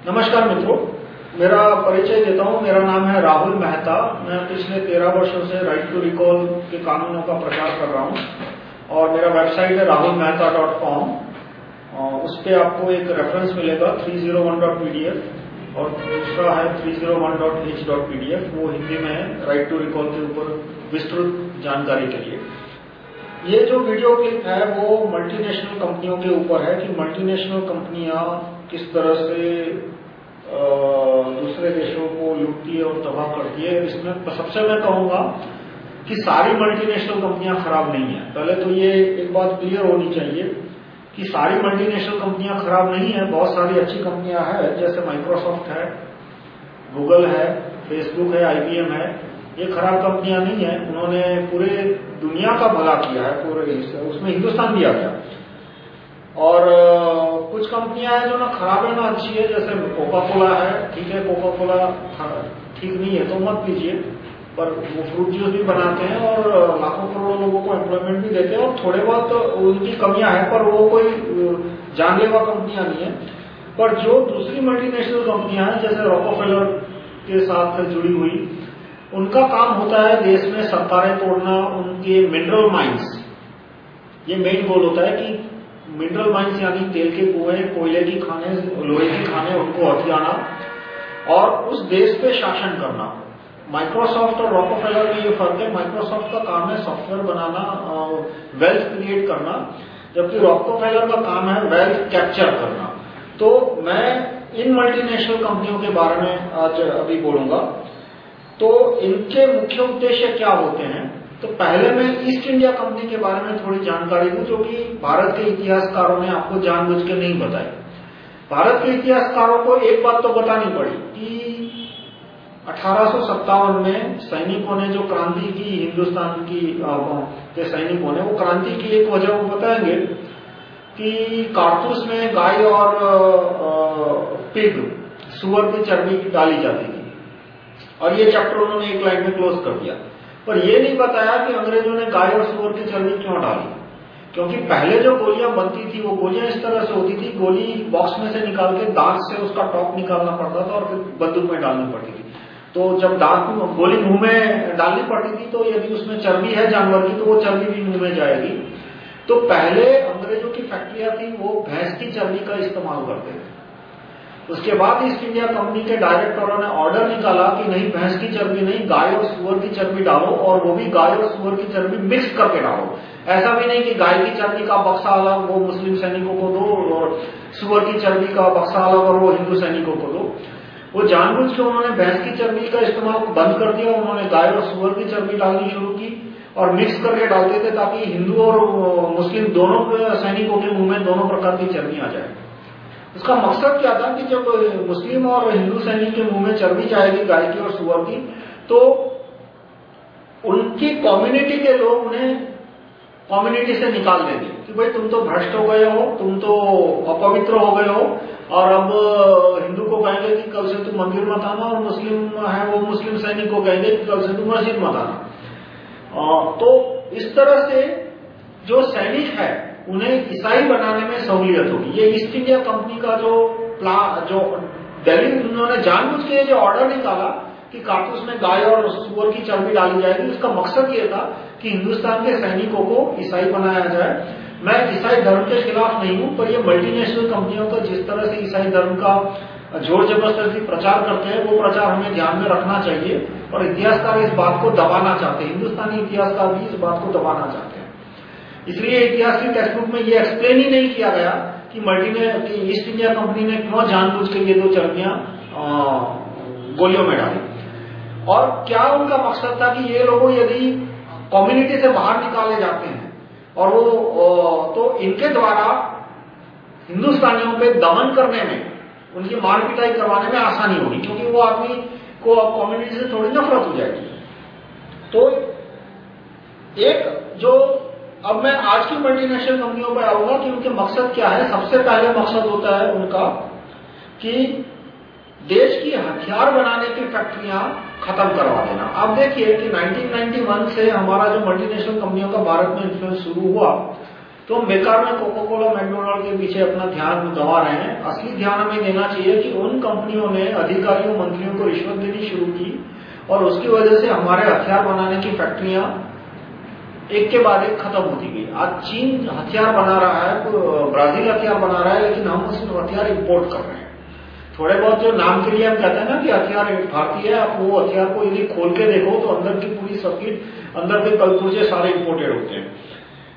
नमस्कार मित्रों, मेरा परिचय देता हूँ। मेरा नाम है राहुल मेहता। मैं पिछले तेरह वर्षों से राइट टू रिकॉल के कानूनों का प्रचार कर रहा हूँ और मेरा वेबसाइट है राहुल मेहता डॉट कॉम उस पर आपको एक रेफरेंस मिलेगा 301.pdf और दूसरा है 301.h.pdf वो हिंदी में है राइट टू रिकॉल के ऊपर विस्तृत जानकारी के लिए। ये जो वीडियो क्लिप है, वो मल्टीनेशनल कंपनियों के ऊपर है कि मल्टीनेशनल कंपनियाँ किस तरह से दूसरे देशों को लूटती है और तबाह करती है, इसमें सबसे मैं कहूँगा कि सारी मल्टीनेशनल कंपनियाँ खराब नहीं है। पहले तो ये एक बात क्लियर होनी चाहिए कि सारी मल्टीनेशनल कंपनियाँ खराब नहीं है, बहुत सारी अच्छी कंपनियाँ हैं, जैसे माइक्रोसॉफ्ट है गूगल है फेसबुक है आईबीएम है ये खराब कंपनियाँ नहीं है, उन्होंने पूरे दुनिया का भला किया है, पूरे उसमें हिंदुस्तान भी आ गया। और कुछ कंपनियाँ हैं जो ना खराब है, ना अच्छी है, जैसे कोका कोला है, ठीक है कोका कोला ठीक नहीं है तो मत लीजिए, पर वो फ्रूट जूस भी बनाते हैं और लाखों करोड़ों लोगों को एम्प्लॉयमेंट भी देते हैं और थोड़े बहुत उनकी कमियाँ हैं, पर वो कोई जानलेवा कंपनियाँ नहीं है। पर जो दूसरी मल्टीनेशनल कंपनियाँ हैं, जैसे रोकोफेलर के साथ जुड़ी हुई उनका काम होता है देश में सरकारें तोड़ना, उनके मिनरल माइंस ये मेन गोल होता है कि मिनरल माइंस यानी तेल के कुएँ, कोयले की खाने, लोहे की खाने, उनको हथियाना और उस देश पे शासन करना। माइक्रोसॉफ्ट और रॉकोफेलर में ये फ़र्क है। माइक्रोसॉफ्ट का काम है सॉफ्टवेयर बनाना वेल्थ क्रिएट करना, जबकि रॉकोफेलर का काम है वेल्थ कैप्चर करना। तो मैं इन मल्टीनेशनल कंपनियों के बारे में आज अभी बोलूँगा। तो इनके मुख्य उद्देश्य क्या होते हैं? तो पहले मैं ईस्ट इंडिया कंपनी के बारे में थोड़ी जानकारी दूँ, जो कि भारत के इतिहासकारों ने आपको जानबूझ के नहीं बताई। भारत के इतिहासकारों को एक बात तो बतानी पड़ी कि अठारह में सैनिकों ने जो क्रांति की हिंदुस्तान की के सैनिकों ने, वो क्रांति की एक वजह वो बताएँगे कि कारतूस में गाय और पिग, सुअर की चर्बी डाली जाती और ये चैप्टर उन्होंने एक लाइन में क्लोज कर दिया। पर यह नहीं बताया कि अंग्रेज़ों ने गाय और सुअर की चर्बी क्यों डाली। क्योंकि पहले जो गोलियाँ बनती थी, वो गोलियाँ इस तरह से होती थी, गोली बॉक्स में से निकाल के दांत से उसका टॉप निकालना पड़ता था और फिर बंदूक में डालनी पड़ती थी। तो जब दांत गोली मुँह में डालनी पड़ती थी तो यदि उसमें चर्बी है जानवर की तो वो चर्बी भी मुँह में जाएगी। तो पहले अंग्रेज़ों की फैक्ट्रियाँ थी, वो भैंस की चर्बी का इस्तेमाल करते थे। उसके बाद ईस्ट इंडिया कंपनी के डायरेक्टरों ने ऑर्डर निकाला कि नहीं, भैंस की चर्बी नहीं, गाय और सुअर की चर्बी डालो और वो भी गाय और सुअर की चर्बी मिक्स करके डालो। ऐसा भी नहीं कि गाय की चर्बी का बक्सा अलग, वो मुस्लिम सैनिकों को दो और सुअर की चर्बी का बक्सा अलग और वो हिंदू सैनिकों को दो। वो जानबूझ के उन्होंने भैंस की चर्बी का इस्तेमाल बंद कर दिया, उन्होंने गाय और सुअर की चर्बी डालनी शुरू की और मिक्स करके डालते थे ताकि हिंदू और मुस्लिम दोनों सैनिकों के मुँह में दोनों प्रकार की चर्बी आ जाए। उसका मकसद क्या था कि जब मुस्लिम और हिंदू सैनिक के मुँह में चर्बी जाएगी गाय की और सुअर की तो उनकी कम्युनिटी के लोग उन्हें कम्युनिटी से निकाल देंगे कि भाई तुम तो भ्रष्ट हो गए हो, तुम तो अपवित्र हो गए हो, और अब हिंदू को कहेंगे कि कल से तुम मंदिर मत आना, और मुस्लिम है वो मुस्लिम सैनिक को कहेंगे कि कल से तुम मस्जिद मत आना। तो इस तरह से जो सैनिक है उन्हें ईसाई बनाने में सहूलियत होगी। ये ईस्ट इंडिया कंपनी का जो प्ला, जो दिल्ली उन्होंने जानबूझ के जो ऑर्डर निकाला कि कारतूस में गाय और सुअर की चर्बी डाली जाएगी, उसका मकसद ये था कि हिंदुस्तान के सैनिकों को ईसाई बनाया जाए। मैं ईसाई धर्म के खिलाफ नहीं हूँ, पर ये मल्टीनेशनल कंपनियों का जिस तरह से ईसाई धर्म का ज़ोर ज़बरदस्ती प्रचार करते हैं, वो प्रचार हमें ध्यान में रखना चाहिए और इतिहासकार इस बात को दबाना चाहते हैं। हिंदुस्तानी इतिहासकार भी इस बात को दबाना चाहते हैं। इसलिए इतिहास की टेक्स्ट बुक में ये एक्सप्लेन ही नहीं किया गया कि मल्टी ने कि ईस्ट इंडिया कंपनी ने क्यों जानबूझ के ये दो चर्बियाँ गोलियों में डाली। और क्या उनका मकसद था कि ये लोग यदि कम्युनिटी से बाहर निकाले जाते हैं, और वो तो इनके द्वारा हिंदुस्तानियों पे दमन करने में, उनकी मार पिटाई करवाने में आसानी होगी, क्योंकि वो आदमी को अब कम्युनिटी से थोड़ी नफरत हो जाएगी। तो एक जो अब मैं आज की मल्टीनेशनल कंपनियों पर आऊँगा कि उनके मकसद क्या है। सबसे पहले मकसद होता है उनका कि देश की हथियार बनाने की फैक्ट्रियाँ खत्म करवा देना। आप देखिए कि 1991 से हमारा जो मल्टीनेशनल कंपनियों का भारत में इन्फ्लुएंस शुरू हुआ तो हम बेकार में कोको कोला मैकडोनल्ड के पीछे अपना ध्यान गंवा रहे हैं। असली ध्यान हमें देना चाहिए कि उन कंपनियों ने अधिकारियों, मंत्रियों को रिश्वत देनी शुरू की और उसकी वजह से हमारे हथियार बनाने की फैक्ट्रियाँ एक के बाद एक खत्म होती गई। आज चीन हथियार बना रहा है ब्राज़ील हथियार बना रहा है, लेकिन हम उस हथियार इंपोर्ट कर रहे हैं। थोड़े बहुत जो नाम के लिए हम कहते हैं ना कि हथियार भारतीय है, आप वो हथियार को यदि खोल के देखो तो अंदर की पूरी सर्किट अंदर के कलपुर्जे सारे इम्पोर्टेड होते हैं।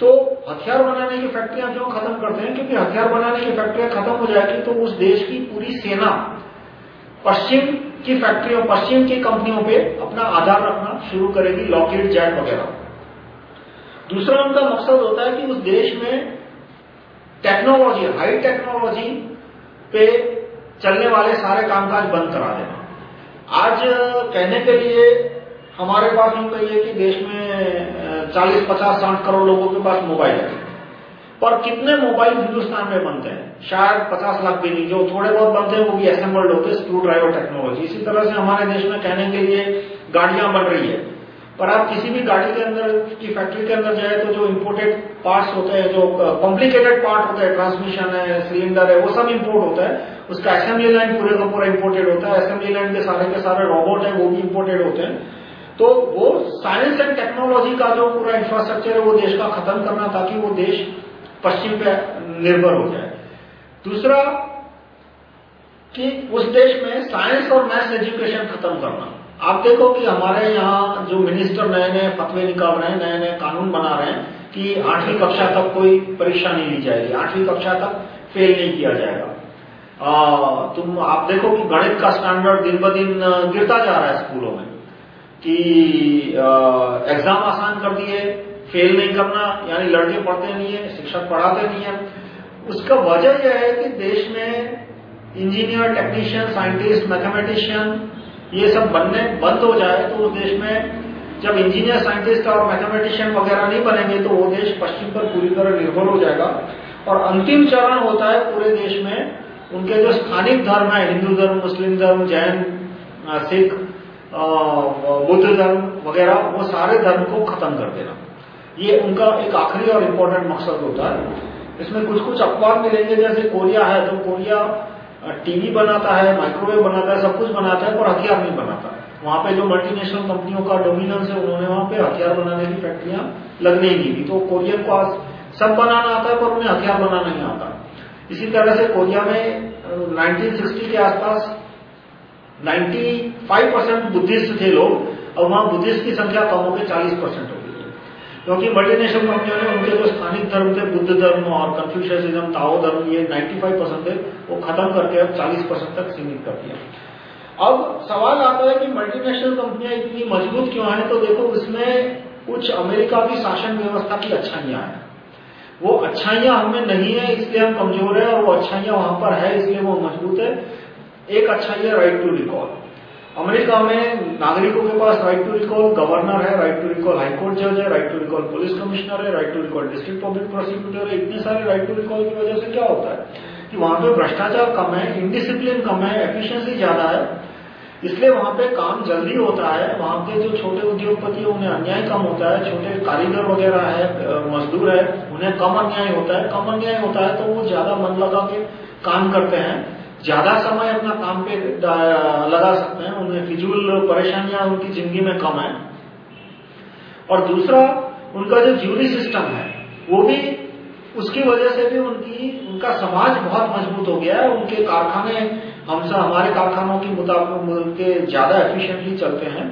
तो हथियार बनाने की फैक्ट्रियाँ क्यों खत्म करते हैं? क्योंकि हथियार बनाने की फैक्ट्रियाँ खत्म हो जाएगी तो उस देश की पूरी सेना पश्चिम की फैक्ट्रियों पश्चिम की कंपनियों पे अपना आधार रखना शुरू करेगी लॉकेट जेट वगैरह। दूसरा उनका मकसद होता है कि उस देश में टेक्नोलॉजी हाई टेक्नोलॉजी पे चलने वाले सारे कामकाज बंद करा देना आज कहने के लिए हमारे पास यूँ कहिए कि देश में 40, 50, 60 करोड़ लोगों के पास मोबाइल है। पर कितने मोबाइल हिंदुस्तान में बनते हैं? शायद 50 लाख भी नहीं जो थोड़े बहुत बनते हैं वो भी असेंबल्ड होते हैं स्क्रू ड्राइवर टेक्नोलॉजी इसी तरह से हमारे देश में कहने के लिए गाड़ियाँ बन रही है। पर आप किसी भी गाड़ी के अंदर, की फैक्ट्री के अंदर जाए तो जो इम्पोर्टेड पार्ट्स होते हैं, जो कॉम्प्लिकेटेड पार्ट होते हैं ट्रांसमिशन है सिलेंडर है, वो सब इम्पोर्ट होता है। उसका असेंबली लाइन पूरे का पूरा इम्पोर्टेड होता है। असेंबली लाइन के सारे के सारे रोबोट है, वो भी इम्पोर्टेड होते हैं। तो वो साइंस एंड टेक्नोलॉजी का जो पूरा इंफ्रास्ट्रक्चर है, वो देश का खत्म करना ताकि वो देश पश्चिम पे निर्भर हो जाए। दूसरा कि उस देश में साइंस और मैथ्स एजुकेशन खत्म करना। आप देखो कि हमारे यहाँ जो मिनिस्टर नए नए फतवे निकाल रहे हैं नए नए कानून बना रहे हैं कि आठवीं कक्षा तक कोई परीक्षा नहीं ली जाएगी आठवीं कक्षा तक फेल नहीं किया जाएगा। आ, तुम आप देखो कि गणित का स्टैंडर्ड दिन ब दिन गिरता जा रहा है स्कूलों में कि एग्ज़ाम आसान कर दिए फेल नहीं करना यानी लड़के पढ़ते नहीं है शिक्षक पढ़ाते नहीं है। उसका वजह यह है कि देश में इंजीनियर टेक्नीशियन साइंटिस्ट मैथमेटिशियन ये सब बनने बंद हो जाए तो उस देश में जब इंजीनियर साइंटिस्ट और मैथमेटिशियन वगैरह नहीं बनेंगे तो वो देश पश्चिम पर पूरी तरह निर्भर हो जाएगा। और अंतिम चरण होता है पूरे देश में उनके जो स्थानिक धर्म है, हिंदू धर्म, मुस्लिम धर्म, जैन, सिख बुद्ध धर्म वगैरह, वो सारे धर्म को खत्म कर देना। ये उनका एक आखिरी और इम्पोर्टेंट मकसद होता है। इसमें कुछ कुछ अपवाद मिलेंगे, जैसे कोरिया है तो कोरिया टीवी बनाता है माइक्रोवेव बनाता है, सब कुछ बनाता है पर हथियार नहीं बनाता वहाँ पे जो मल्टीनेशनल कंपनियों का डोमिनेंस है, उन्होंने वहाँ पे हथियार बनाने की फैक्ट्रियाँ लगने ही नहीं तो कोरियन को आज सब बनाना आता है, पर उन्हें हथियार बनाना नहीं आता। इसी तरह से कोरिया में 1960 के आसपास 95 परसेंट बुद्धिस्ट थे लोग और वहाँ बुद्धिस्ट की संख्या कम होकर 40 परसेंट हो है क्योंकि मल्टीनेशनल कंपनियों ने उनके जो स्थानिक धर्म थे, बुद्ध धर्म और कंफ्यूशियसिज्म ताओ धर्म, ये 95 परसेंट थे, वो खत्म करके अब 40 परसेंट तक सीमित कर दिया। अब सवाल आता है कि मल्टीनेशनल कंपनियाँ इतनी मज़बूत क्यों है? तो देखो, इसमें कुछ अमेरिका की शासन व्यवस्था की अच्छाइयाँ हैं। वो अच्छाइयाँ हमें नहीं है, इसलिए हम कमज़ोर है, और वो अच्छाइयाँ वहाँ पर है, इसलिए वो मज़बूत है। एक अच्छा ये राइट टू रिकॉल अमेरिका में नागरिकों के पास राइट टू रिकॉल गवर्नर है right to recall high court जज है right to recall police commissioner है right to recall district public prosecutor है, इतने सारे राइट टू रिकॉल की वजह से क्या होता है? कि वहाँ पे भ्रष्टाचार कम है इनडिसिप्लिन कम है एफिशिएंसी ज़्यादा है, इसलिए वहाँ पे काम जल्दी होता है, वहाँ के जो छोटे उद्योगपति उन्हें अन्याय कम होता है, छोटे कारीगर वगैरह है मजदूर है, उन्हें कम अन्याय होता है, कम अन्याय होता है तो वो ज़्यादा मन लगा के काम करते हैं। ज़्यादा समय अपना काम पे लगा सकते हैं उन्हें फिजूल परेशानियाँ उनकी ज़िंदगी में कम है। और दूसरा, उनका जो ज्यूरी सिस्टम है, वो भी उसकी वजह से भी उनकी, उनका समाज बहुत मज़बूत हो गया है। उनके कारखाने हमसे हमारे कारखानों के मुताबिक के ज़्यादा एफिशिएंटली चलते हैं।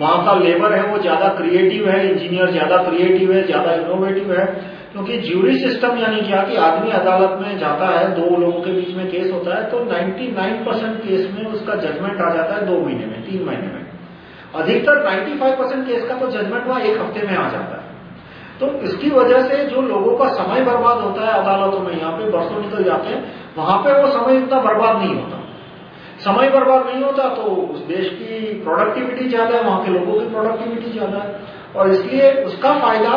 वहाँ का लेबर है, वो ज़्यादा क्रिएटिव है इंजीनियर ज़्यादा क्रिएटिव है, ज़्यादा इनोवेटिव है। क्योंकि ज्यूरी सिस्टम यानी क्या कि आदमी अदालत में जाता है, दो लोगों के बीच में केस होता है तो 99 परसेंट केस में उसका जजमेंट आ जाता है दो महीने में, तीन महीने में। अधिकतर 95 परसेंट केस का तो जजमेंट वहाँ एक हफ़्ते में आ जाता है। तो इसकी वजह से जो लोगों का समय बर्बाद होता है अदालतों में, यहाँ पे बरसों निकल जाते हैं, वहाँ पे वो समय इतना बर्बाद नहीं होता। समय बर्बाद नहीं होता तो उस देश की प्रोडक्टिविटी ज़्यादा है, वहाँ के लोगों की प्रोडक्टिविटी ज़्यादा है। और इसलिए उसका फ़ायदा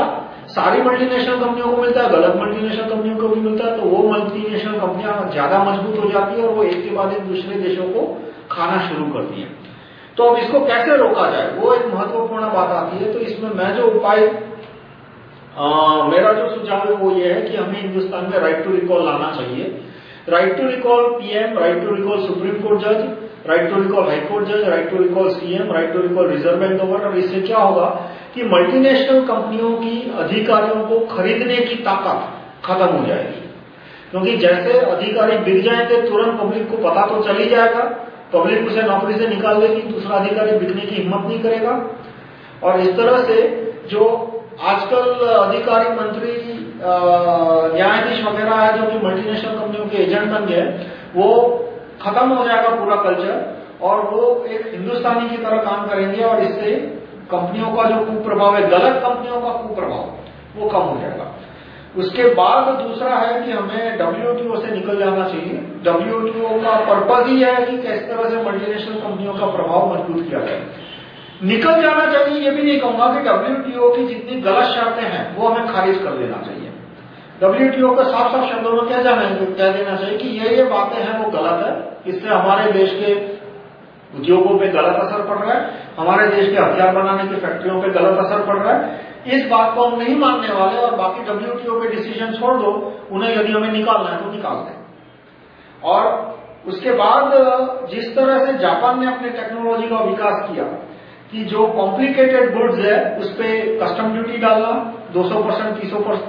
सारी मल्टीनेशनल कंपनियों को मिलता है, गलत मल्टीनेशनल कंपनियों को भी मिलता है तो वो मल्टीनेशनल कंपनियाँ ज़्यादा मज़बूत हो जाती है और वो एक के बाद एक दूसरे देशों को खाना शुरू करती है। तो अब इसको कैसे रोका जाए? वो एक महत्वपूर्ण बात आती है तो इसमें मैं जो उपाय मेरा जो सुझाव है वो ये है कि हमें हिंदुस्तान में राइट टू रिकॉल लाना चाहिए। Right to recall PM right to recall supreme court जज राइट टू रिकॉल हाईकोर्ट जज right to recall CM right to recall reserve bank governor इससे क्या होगा कि मल्टीनेशनल कंपनियों की अधिकारियों को खरीदने की ताकत खत्म हो जाएगी। क्योंकि जैसे अधिकारी बिक जाएँगे, तुरंत पब्लिक को पता तो चल ही जाएगा। पब्लिक उसे नौकरी से निकाल देगी, दूसरा अधिकारी बिकने की हिम्मत नहीं करेगा। और इस तरह से जो आजकल अधिकारी मंत्री न्यायाधीश वगैरह है, जो कि मल्टीनेशनल कंपनियों के एजेंट बन गए, वो खत्म हो जाएगा पूरा कल्चर और वो एक हिंदुस्तानी की तरह काम करेंगे और इससे कंपनियों का जो कुप्रभाव है, गलत कंपनियों का कुप्रभाव, वो कम हो जाएगा। उसके बाद दूसरा है कि हमें डब्ल्यूटीओ से निकल जाना चाहिए। डब्ल्यूटीओ का पर्पज ही है कि किस तरह से मल्टीनेशनल कंपनियों का प्रभाव मज़बूत किया जाए। निकल जाना चाहिए, ये भी नहीं कहूँगा कि डब्ल्यूटीओ की जितनी गलत शर्तें हैं, वो हमें खारिज कर देना चाहिए। डब्ल्यूटीओ को साफ़ साफ़ शब्दों में कह जाना कह देना चाहिए कि ये ये बातें हैं, वो गलत है। इससे हमारे देश के उद्योगों पर गलत असर पड़ रहा है। हमारे देश के हथियार बनाने की फैक्ट्रियों पे गलत असर पड़ रहा है। इस बात को हम नहीं मानने वाले और बाकी डब्ल्यूटीओ पे डिसीज़न छोड़ दो, उन्हें यदि हमें निकालना है तो निकाल दें। और उसके बाद, जिस तरह से जापान ने अपने टेक्नोलॉजी का विकास किया कि जो कॉम्प्लिकेटेड गुड्स है, उस पर कस्टम ड्यूटी डालना 200 परसेंट,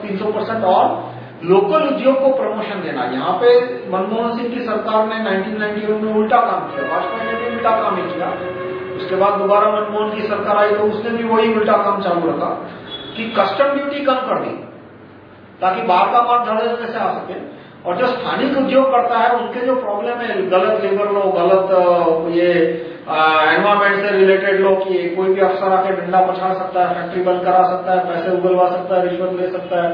तीन सौ परसेंट और लोकल उद्योग को प्रमोशन देना। यहाँ पे मनमोहन सिंह की सरकार ने 1991 में उल्टा काम किया वाजपेयी ने भी उल्टा काम ही किया। उसके बाद दोबारा मनमोहन की सरकार आई तो उसने भी वही उल्टा काम चालू रखा कि कस्टम ड्यूटी कम कर दी, ताकि बाहर का माल धड़े से आ सके। और जो स्थानिक उद्योग करता है, उनके जो प्रॉब्लम है, गलत लेबर लो गलत ये एनवायरमेंट से रिलेटेड लो कि कोई भी अफसर आके डंडा पछाड़ सकता है फैक्ट्री बंद करा सकता है, पैसे उगलवा सकता है, रिश्वत ले सकता है।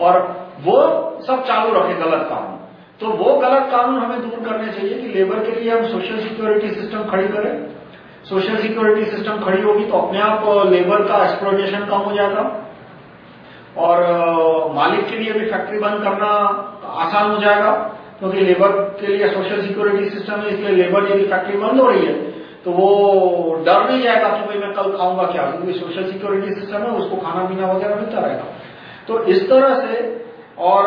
और वो सब चालू रखे गलत कानून तो वो गलत कानून हमें दूर करने चाहिए कि लेबर के लिए हम सोशल सिक्योरिटी सिस्टम खड़ी करें। सोशल सिक्योरिटी सिस्टम खड़ी होगी तो अपने आप लेबर का एक्सप्लोटेशन कम हो जाएगा। और मालिक के लिए भी फैक्ट्री बंद करना आसान हो जाएगा, क्योंकि लेबर के लिए सोशल सिक्योरिटी सिस्टम है, इसलिए लेबर यदि फैक्ट्री बंद हो रही है। तो वो डर नहीं जाएगा कि भाई मैं कल खाऊँगा क्या? क्योंकि सोशल सिक्योरिटी सिस्टम है, उसको खाना पीना वगैरह मिलता रहेगा। तो इस तरह से, और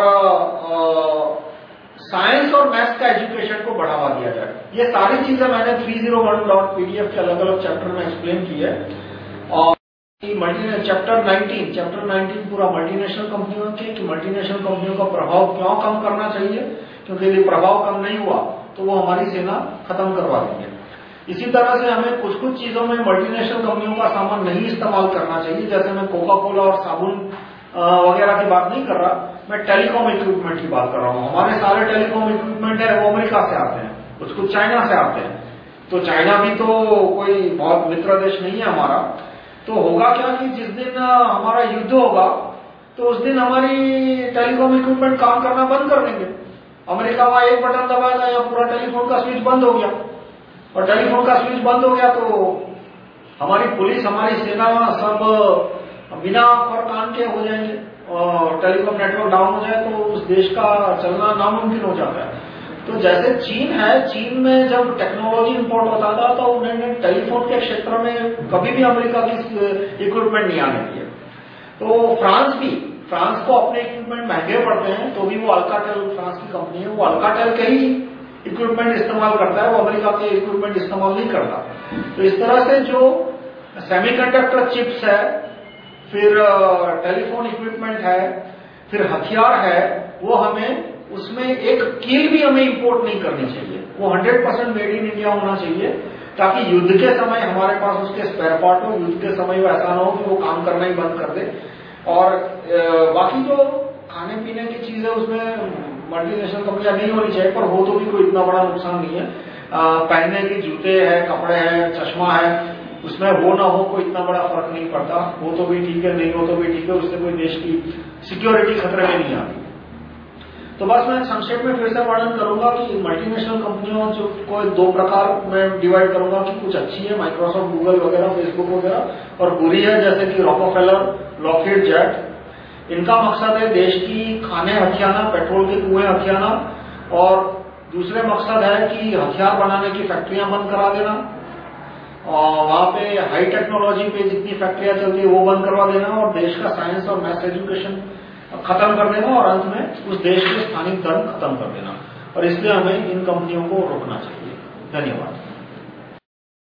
साइंस और मैथ्स का एजुकेशन को बढ़ावा दिया जाए। ये सारी चीज़ें मैंने 301 डॉट पीडीएफ के अलग अलग चैप्टर में एक्सप्लेन की है। और चैप्टर 19 चैप्टर 19 पूरा मल्टीनेशनल कंपनियों के कि मल्टीनेशनल कंपनियों का प्रभाव क्यों कम करना चाहिए? क्योंकि यदि प्रभाव कम नहीं हुआ तो वो हमारी सेना खत्म करवा देंगे। इसी तरह से हमें कुछ कुछ चीज़ों में मल्टीनेशनल कंपनियों का सामान नहीं इस्तेमाल करना चाहिए। जैसे मैं कोका कोला और साबुन वगैरह की बात नहीं कर रहा। मैं टेलीकॉम इक्विपमेंट की बात कर रहा हूँ। हमारे सारे टेलीकॉम इक्विपमेंट है, वो अमेरिका से आते हैं, कुछ कुछ चाइना से आते हैं। तो चाइना भी तो कोई बहुत मित्र देश नहीं है हमारा। तो होगा क्या कि जिस दिन हमारा युद्ध होगा तो उस दिन हमारी टेलीकॉम इक्विपमेंट काम करना बंद कर देंगे। अमेरिका वहाँ एक बटन दबाएगा या पूरा टेलीफोन का स्विच बंद हो गया। और टेलीफोन का स्विच बंद हो गया तो हमारी पुलिस, हमारी सेना सब, बिना पर कान के हो जाएँगे। टेलीकॉम नेटवर्क डाउन हो जाए तो उस देश का चलना नामुमकिन हो जाता है। तो जैसे चीन है, चीन में जब टेक्नोलॉजी इंपोर्ट होता था तो उन्होंने टेलीफोन के क्षेत्र में कभी भी अमेरिका की इक्विपमेंट नहीं आने दिए तो फ्रांस भी, फ्रांस को अपने इक्विपमेंट महँगे पड़ते हैं तो भी वो अल्काटेल फ्रांस की कंपनी है, वो अल्काटेल के ही इक्विपमेंट इस्तेमाल करता है, वो अमेरिका के इक्विपमेंट इस्तेमाल नहीं करता। तो इस तरह से जो सेमीकंडक्टर चिप्स है फिर टेलीफोन इक्विपमेंट है, फिर हथियार है, वो हमें, उसमें एक कील भी हमें इंपोर्ट नहीं करनी चाहिए। वो 100 परसेंट मेड इन इंडिया होना चाहिए, ताकि युद्ध के समय हमारे पास उसके स्पेयर पार्ट हो, युद्ध के समय वो ऐसा ना हो कि वो काम करना ही बंद कर दे। और बाकी जो खाने पीने की चीज़ है उसमें मल्टीनेशनल कंपनियाँ नहीं होनी चाहिए, पर हो तो भी कोई इतना बड़ा नुकसान नहीं है। पहनने के जूते हैं, कपड़े हैं, चश्मा है उसमें हो ना हो, कोई इतना बड़ा फ़र्क नहीं पड़ता। हो तो भी ठीक है, नहीं हो तो भी ठीक है, उससे कोई देश की सिक्योरिटी खतरे में नहीं आती। तो बस मैं संक्षेप में फिर से वर्णन करूँगा कि मल्टीनेशनल कंपनियों को दो प्रकार में डिवाइड करूँगा कि कुछ अच्छी है माइक्रोसॉफ्ट गूगल वगैरह फेसबुक वगैरह, और बुरी है, जैसे कि रॉकोफेलर लॉकेट जेट इनका मकसद है देश की खाने हथियाना, पेट्रोल के कुएँ हथियाना, और दूसरे मकसद है कि हथियार बनाने की फैक्ट्रियाँ बंद करा देना। वहाँ पे हाई टेक्नोलॉजी पे जितनी फैक्ट्रियाँ चलती है, वो बंद करवा देना और देश का साइंस और मैथ्स एजुकेशन खत्म कर देना और अंत में उस देश के स्थानीय धर्म खत्म कर देना। और इसलिए हमें इन कंपनियों को रोकना चाहिए। धन्यवाद।